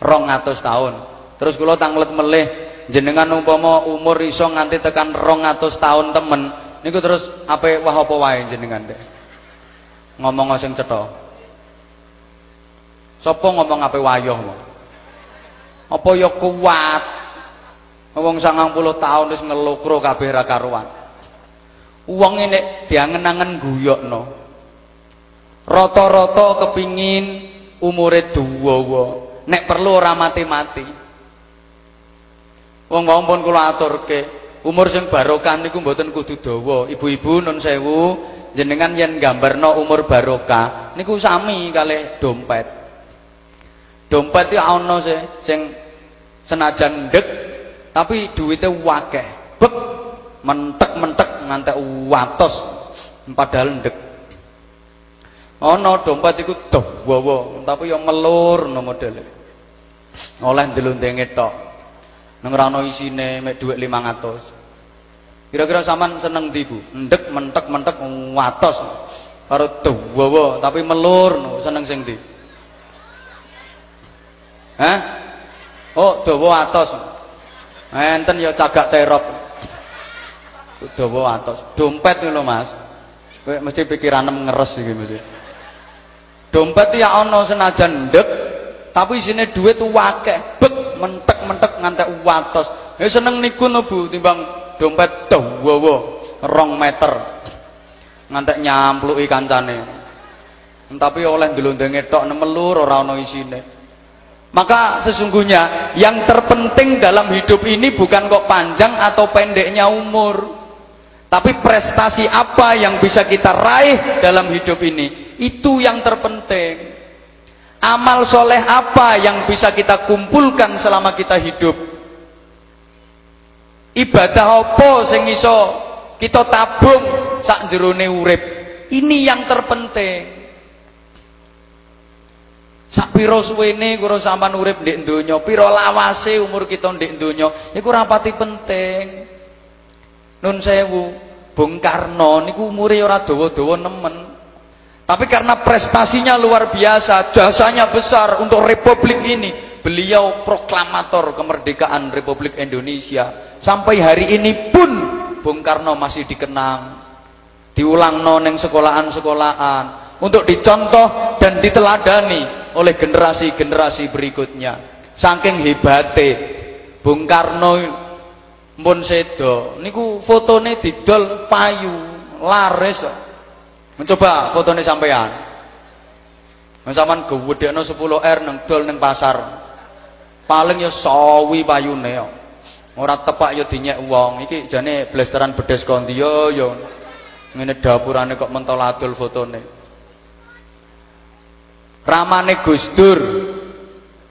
rong atus tahun. Terus kula tanglet melih jenengan umpama umur iso nganti tekan 200 tahun temen niku terus apa wah apa wae jenengan deh ngomong sing cetha sapa ngomong apa wayoh Apa ya kuat? Wong 90 tahun wis ngelokro kabeh ra karuan. Wong nek diangen-angen guyokno. Rata-rata kepingin umure dawa. Nek perlu ora mati-mati. Wong-wong pun kula aturke, umur sing barokah niku mboten kudu dawa. Ibu-ibu nun sewu, jenengan yen gambarno umur barokah niku sami kalih dompet. Dompet iki ana sing senajan ndek tapi duwite wakeh. Bek mentek-mentek ngantek watos padahal ndek. Ana dompet iku dawa tapi ya melur no modele. Oleh ndelondenge tok. Nang ora ana isine mek dhuwit 500. Kira-kira sampean seneng ndi, Bu? Ndek mentek-mentek watos karo dawa tapi melur no, seneng sing ndi? Hah? Oh, dawa atos. Enten ya cagak terop. Dawa atos. Dompet lho, Mas. Kowe mesti pikiran ngeres iki mesti. Dompet ya ana senajan ndek, tapi isine dhuwit akeh. Bek mentek-mentek ngantek watos. Ya seneng niku no, Bu, timbang dompet dawa rong meter. Ngantek nyampluki kancane. Tapi oleh ndelondenge tok melur ora ana isine. Maka sesungguhnya yang terpenting dalam hidup ini bukan kok panjang atau pendeknya umur. Tapi prestasi apa yang bisa kita raih dalam hidup ini? Itu yang terpenting amal soleh apa yang bisa kita kumpulkan selama kita hidup Ibadah apa sing iso kita tabung sak jerone urip? Ini yang terpenting. Sak pira suwene karo sampean urip ndek donya, pira lawase umur kita ndek donya, iku ora pati penting. Nun sewu, Bung Karno niku umure ora dawa-dawa nemen. Tapi karena prestasinya luar biasa, jasanya besar untuk republik ini, beliau proklamator kemerdekaan Republik Indonesia Sampai hari ini pun Bung Karno masih dikenang. Diulang noneng sekolahan-sekolahan untuk dicontoh dan diteladani oleh generasi-generasi berikutnya. Saking hebate Bung Karno pun sedo niku fotone didol payu laris. Mencoba fotone sampean. Sampeyan gewedekno 10 R nang dol nang pasar. Paling ya sawi payune ya. Ora tepak ya dinyek wong. Iki jane blasteran bedes kondi yo yo. Ngene dapurane kok mentol adol fotone. Ramane Gus Dur.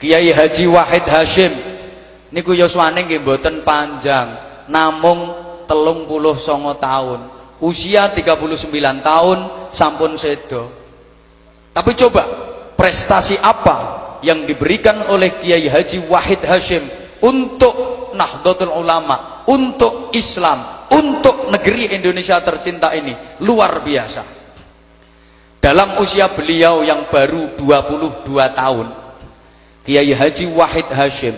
Kiai Haji Wahid Hashim. Niku yuswane nggih mboten panjang, namung telung puluh songo tahun. Usia 39 tahun sampun sedo. Tapi coba prestasi apa yang diberikan oleh Kiai Haji Wahid Hashim untuk Nahdlatul Ulama, untuk Islam, untuk negeri Indonesia tercinta ini luar biasa. Dalam usia beliau yang baru 22 tahun, Kiai Haji Wahid Hashim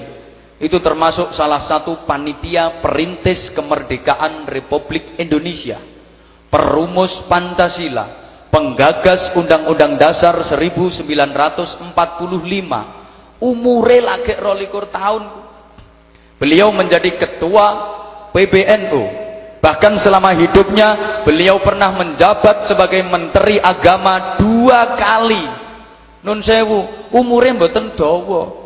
itu termasuk salah satu panitia perintis kemerdekaan Republik Indonesia, perumus Pancasila, penggagas Undang-Undang Dasar 1945, umure lagi rolikur tahun Beliau menjadi ketua PBNU. Bahkan selama hidupnya beliau pernah menjabat sebagai menteri agama dua kali. Nun sewu, umurnya mboten dawa.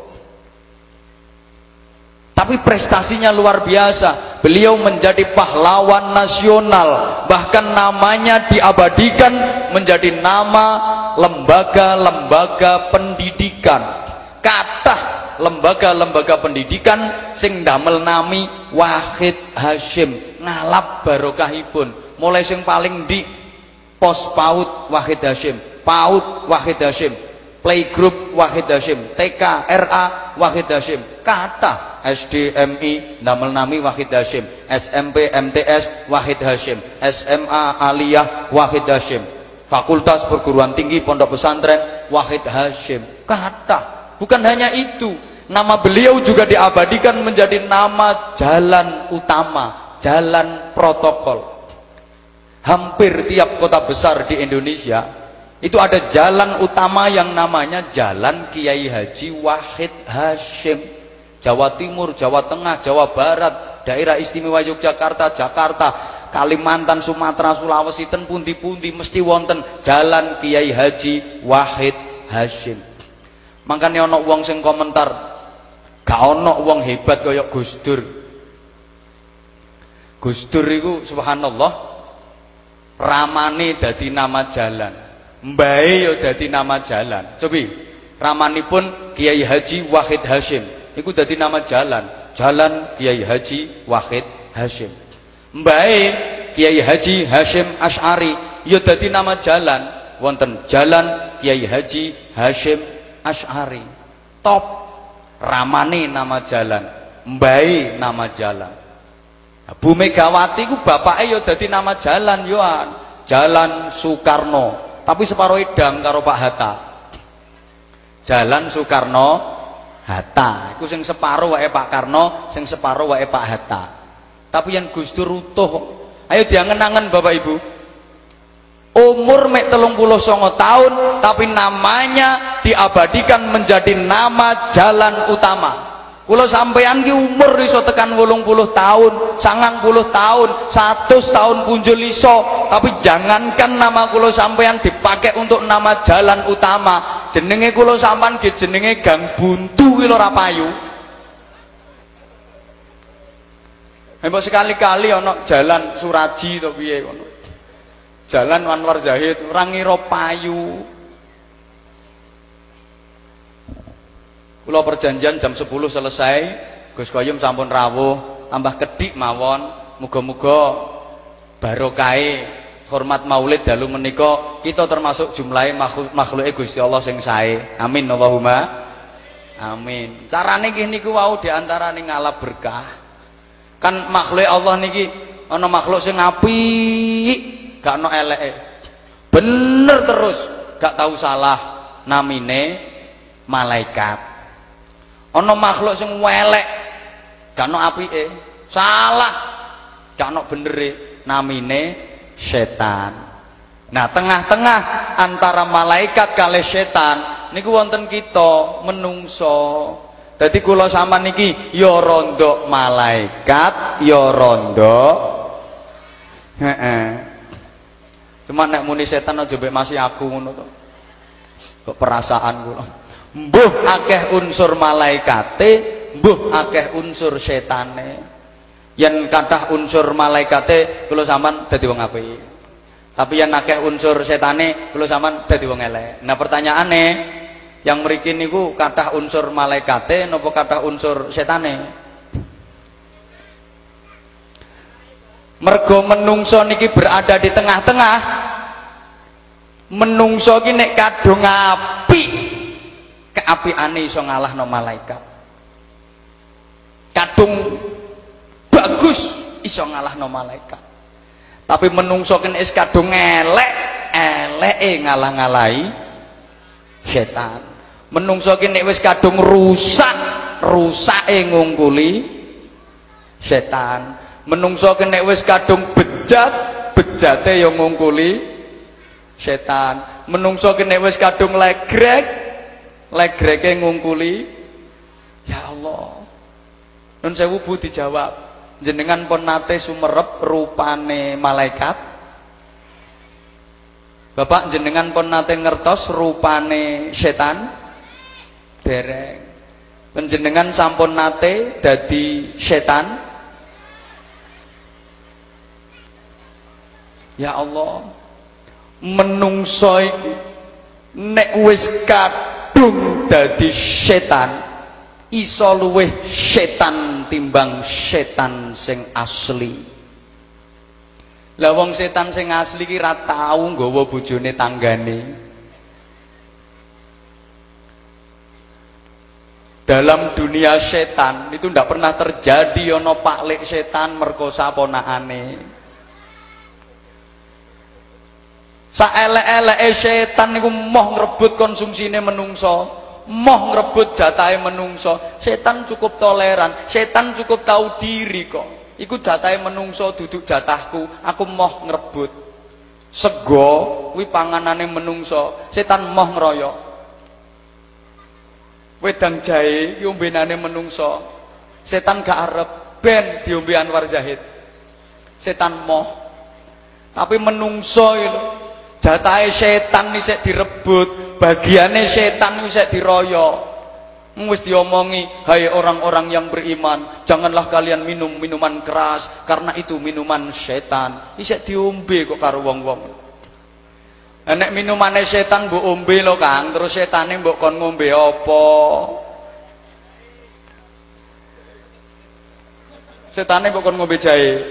Tapi prestasinya luar biasa. Beliau menjadi pahlawan nasional. Bahkan namanya diabadikan menjadi nama lembaga-lembaga pendidikan. Kata lembaga-lembaga pendidikan sing damel nami Wahid Hashim ngalap barokahipun mulai sing paling di pos PAUD Wahid Hashim PAUD Wahid Hashim playgroup Wahid Hashim TK RA Wahid Hashim kata SDMI damel nami Wahid Hashim SMP MTS Wahid Hashim SMA Aliyah Wahid Hashim Fakultas Perguruan Tinggi Pondok Pesantren Wahid Hashim kata bukan hanya itu Nama beliau juga diabadikan menjadi nama jalan utama, jalan protokol. Hampir tiap kota besar di Indonesia itu ada jalan utama yang namanya Jalan Kiai Haji Wahid Hashim. Jawa Timur, Jawa Tengah, Jawa Barat, daerah istimewa Yogyakarta, Jakarta, Kalimantan, Sumatera, Sulawesi, ten pundi-pundi mesti wonten jalan Kiai Haji Wahid Hashim. Makanya ana wong sing komentar, gak ana wong hebat kaya Gus Dur. Iku subhanallah ramane dadi nama jalan. Mbae yo dadi nama jalan. Cobi, ramanipun Kiai Haji Wahid Hashim. Iku dadi nama jalan. Jalan Kiai Haji Wahid Hashim. Mbae Kiai Haji Hashim Ash'ari ya dadi nama jalan. Wonten Jalan Kiai Haji Hashim Ash'ari. Top. Ramane nama jalan. Mbae nama jalan. Bu Megawati ku bapake ya dadi nama jalan yoan. Jalan Soekarno. Tapi separuh edang karo Pak Hatta. Jalan Soekarno Hatta. Iku sing separuh wae Pak Karno, sing separuh wae Pak Hatta. Tapi yang Gus Dur utuh. Ayo diangen-angen Bapak Ibu. Umur mek telung puluh songo tahun, tapi namanya diabadikan menjadi nama jalan utama. Kulo sampean ki umur iso tekan 80 tahun, 90 tahun, 100 tahun punjul iso, tapi jangankan nama kulo sampean dipakai untuk nama jalan utama. Jenenge kulo sampean ki jenenge Gang Buntu ki ora payu. Mbok sekali-kali ana jalan Suraji to piye. Jalan Anwar Zahid ora payu. Kula perjanjian jam 10 selesai, Gus Koyum sampun rawuh, tambah kedik mawon. Muga-muga barokahe hormat Maulid dalu menika kita termasuk jumlahe makhluk makhluke Gusti Allah sing sae. Amin Allahumma. Amin. Carane nggih niku wau diantarane ngalap berkah. Kan makhluk Allah niki ana makhluk sing apik, gak ana eleke. Bener terus, gak tahu salah. Namine malaikat. Ana makhluk sing welek, gak ono apike. Salah. Gak ono benere, namine setan. Nah, tengah-tengah antara malaikat kali setan niku wonten kita menungso. Dadi kula sampean niki ya rondo malaikat, ya rondo. Cuma nek muni setan aja mbek masih aku ngono to. Kok perasaan kula mbuh akeh unsur malaikate mbuh akeh unsur setane. Yen kathah unsur malaikate kula sampean dadi wong apik. Tapi yen akeh unsur setane kula sampean dadi wong elek. Nah pertanyaane yang mriki niku kathah unsur malaikate napa kathah unsur setane? Mergo menungso niki berada di tengah-tengah menungso ki nek kadung apik keapiane iso ngalahno malaikat. Kadung bagus iso ngalahno malaikat. Tapi menungso kene is kadung elek eleke ngalah-ngalahi setan. Menungso kene wis kadung rusak rusake ngungkuli setan. Menungso kene wis kadung bejat bejate yo ngungkuli setan. Menungso kene wis kadung legrek legreke ngungkuli ya Allah nun sewu bu dijawab. Jenengan pun nate sumerep rupane malaikat? Bapak jenengan pun nate ngertos rupane setan? Dereng. Penjenengan sampun nate dadi setan? Ya Allah menungso nek wis kadung dadi setan iso luweh setan timbang setan sing asli. Lah wong setan sing asli ki ra tau nggawa bojone tanggane. Dalam dunia setan itu ndak pernah terjadi ono paklik setan merkosa ponakane Saelek-eleke setan niku moh ngrebut konsumsine menungso, moh ngrebut jatahe menungso. Setan cukup toleran, setan cukup tahu diri kok. Iku jatahe menungso duduk jatahku, aku moh ngrebut. Sego kuwi panganane menungso, setan moh ngeroyok. Wedang jahe iki ombenane menungso, Setan gak arep ben diombe Anwar Zahid. Setan moh. Tapi menungso itu jatahe setan isek direbut, bagiane setan isek diroyok. Wis diomongi, hai orang-orang yang beriman, janganlah kalian minum minuman keras karena itu minuman setan. Isek diombe kok karo wong-wong. Nek minumane setan mbok ombe lho Kang, terus setane mbok kon ngombe apa? Setane mbok kon ngombe jahe.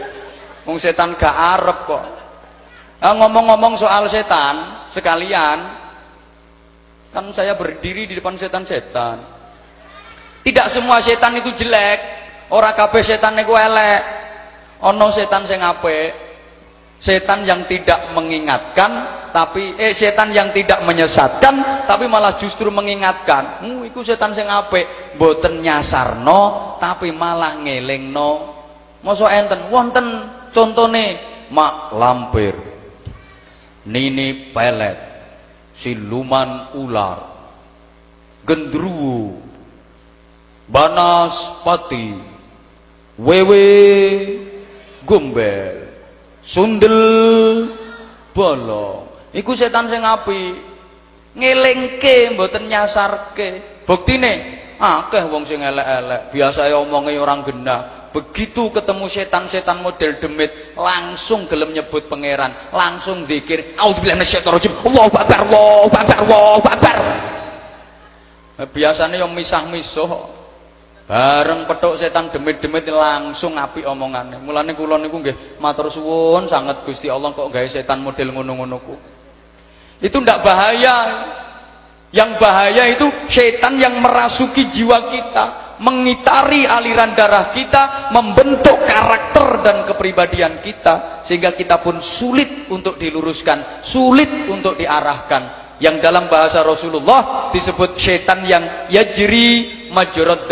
Wong setan gak arep kok. Nah, ngomong-ngomong soal setan, sekalian kan saya berdiri di depan setan-setan. Tidak semua setan itu jelek. Ora kabeh setan niku elek. Ana setan sing apik. Setan yang tidak mengingatkan tapi eh setan yang tidak menyesatkan tapi malah justru mengingatkan. Uh, iku setan sing apik, mboten nyasarno tapi malah ngelingno. Mosok enten wonten contone mak lampir. Nini pelet, siluman ular, gendruwo, banaspati, wewe, gombel, sundel, bolong. Iku setan sing apik. Ngelingke mboten nyasarke. Buktine akeh wong sing elek-elek, biasae omonge orang genah. Begitu ketemu setan-setan model demit, langsung gelem nyebut pangeran, langsung zikir, auzubillahi minasyaitonirrajim. Allahu akbar, Allahu akbar, Allahu akbar. Biasanya yang misah-misuh Bareng petuk setan demit-demit langsung ngapi omongannya. Mulane kula niku nggih matur suwun sangat Gusti Allah kok gawe setan model ngono-ngono ku. Itu ndak bahaya. Yang bahaya itu setan yang merasuki jiwa kita, mengitari aliran darah kita, membentuk karakter dan kepribadian kita sehingga kita pun sulit untuk diluruskan, sulit untuk diarahkan. Yang dalam bahasa Rasulullah disebut setan yang yajri majrad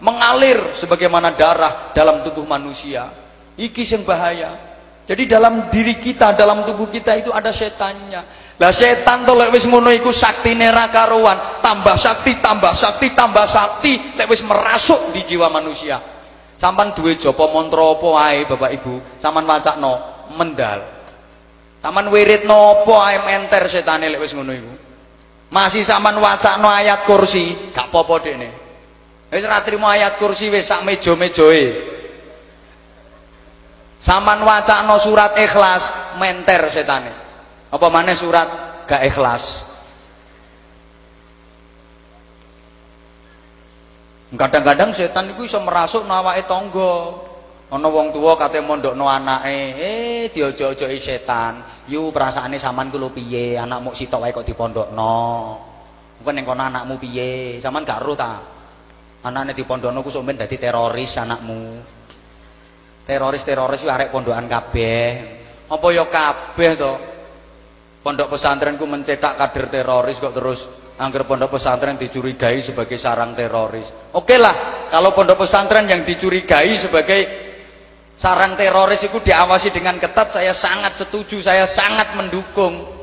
mengalir sebagaimana darah dalam tubuh manusia. Iki yang bahaya. Jadi dalam diri kita, dalam tubuh kita itu ada setannya. Lah setan to lek wis ngono iku saktine ra karuan, tambah sakti, tambah sakti, tambah sakti, lek wis merasuk di jiwa manusia. Sampan duwe japa mantra apa ae Bapak Ibu, sampan wacakno mendal. Sampan wirid napa ae menter setane lek wis ngono iku. Masih sampan wacakno ayat kursi, gak apa-apa dekne. Wis ora trimo ayat kursi wis sak meja-mejoe. Sampan wacakno surat ikhlas, menter setane. Apa mana surat gak ikhlas? Kadang-kadang setan itu bisa merasuk nawake tangga. Ana wong tuwa kate mondokno anake, eh diojo-ojoki setan. Yu perasaane sampean ku lho piye? Anakmu sitok wae kok dipondokno. Mungkin ning kono anakmu piye? Sampean gak ero ta? Anakne dipondokno ku sampean dadi teroris anakmu. Teroris-teroris arek pondokan kabeh. Apa ya kabeh to? Pondok pesantrenku mencetak kader teroris kok terus angger pondok pesantren dicurigai sebagai sarang teroris. Oke lah, kalau pondok pesantren yang dicurigai sebagai sarang teroris itu diawasi dengan ketat, saya sangat setuju, saya sangat mendukung.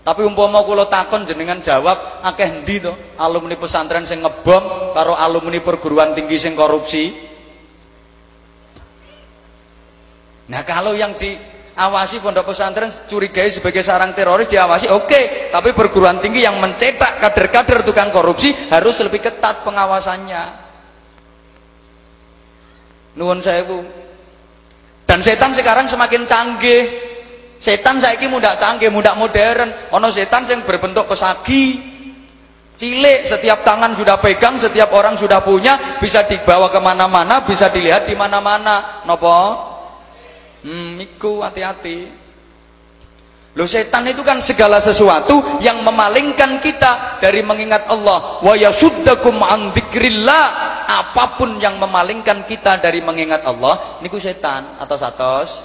Tapi umpama kula takon jenengan jawab, akeh endi to alumni pesantren sing ngebom karo alumni perguruan tinggi sing korupsi? Nah, kalau yang di awasi pondok pesantren curigai sebagai sarang teroris diawasi oke. Okay. tapi perguruan tinggi yang mencetak kader-kader tukang korupsi harus lebih ketat pengawasannya. Nuwun bu. Dan setan sekarang semakin canggih. Setan saya ini mudah canggih mudah modern. Ono setan yang berbentuk pesagi. Cilik setiap tangan sudah pegang setiap orang sudah punya bisa dibawa ke mana-mana bisa dilihat di mana-mana. Nopo Hmm, iku hati-hati. Loh setan itu kan segala sesuatu yang memalingkan kita dari mengingat Allah. Wa yasuddakum an dzikrillah. Apa pun yang memalingkan kita dari mengingat Allah, niku setan atau satos.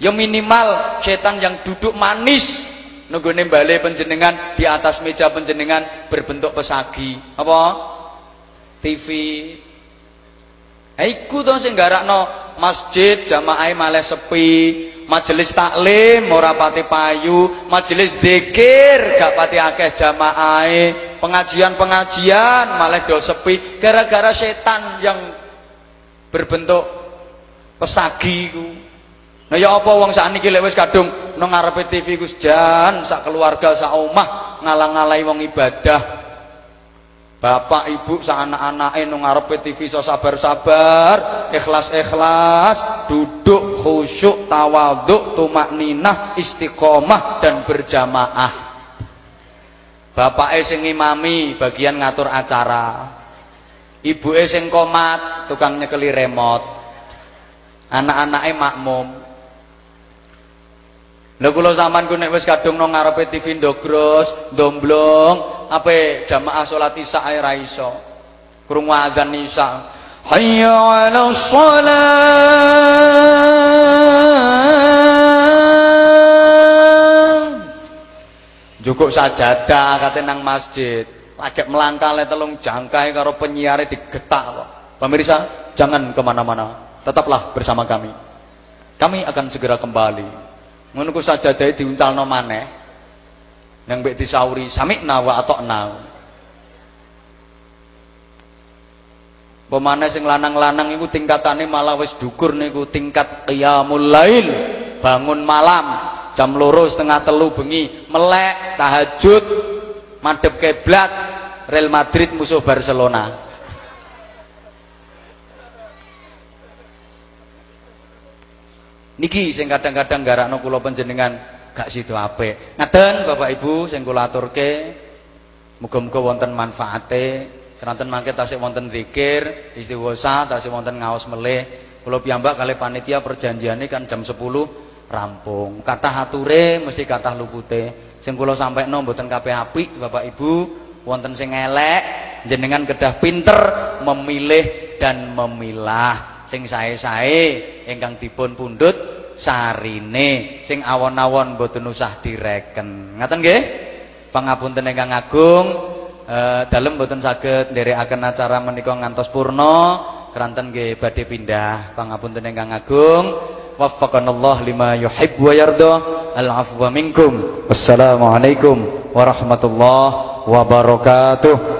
Ya minimal setan yang duduk manis nunggone bale penjenengan di atas meja penjenengan berbentuk pesagi. Apa? TV. Iku to sing garakno masjid jamaah malah sepi majelis taklim ora pati payu majelis zikir gak pati akeh jamaah pengajian-pengajian malah do sepi gara-gara setan yang berbentuk pesagi iku. Nah ya apa wong sakniki lek wis kadung nang ngarepe TV Gus Jan, sak keluarga sak omah ngalang-alai wong ibadah. Bapak ibu sak anak-anake nang ngarepe TV so sabar-sabar, ikhlas-ikhlas, duduk khusyuk, tawaduk, tumakninah, istiqomah dan berjamaah. Bapak sing ngimami bagian ngatur acara. Ibu sing komat, tukang nyekeli remote. Anak-anake makmum. Lha kula sampean nek wis kadung nang ngarepe TV ndogros, domblong, ape jamaah salat isya ae ra iso. Krungu adzan isya. Hayya 'alas shalah. Cukup sajadah kate nang masjid. Lagi melangkah le telung jangkai karo penyiare digetak kok. Pemirsa, jangan ke mana-mana. Tetaplah bersama kami. Kami akan segera kembali ngono ku sajadahe diuncalno maneh nang mbek disauri sami'na wa ata'na Pemane sing lanang-lanang iku tingkatane malah wis dukur niku tingkat qiyamul lail, bangun malam jam loro setengah telu bengi, melek tahajud, madhep kiblat, Real Madrid musuh Barcelona. Niki sing kadang-kadang garakno kula panjenengan gak sido apik. Ngaten Bapak Ibu sing kula aturke muga-muga wonten manfaate. Keranten mangke tasih wonten zikir, istighosa, tasih wonten ngaos melih. Kula piyambak kali panitia perjanjiane kan jam 10 rampung. Kathah ature mesti kathah lupute. Sing kula sampekno mboten kabeh apik Bapak Ibu, wonten sing elek, jenengan kedah pinter memilih dan memilah sing sae-sae ingkang dipun pundhut sarine sing awon-awon mboten usah direken. Ngaten nggih? Pangapunten ingkang agung eh, dalem mboten saged nderekaken acara menika ngantos purna. Keranten nggih badhe pindah pangapunten ingkang agung. Waffaqanallah lima yuhibbu wa yarda. Al afwa minkum. Wassalamualaikum warahmatullahi wabarakatuh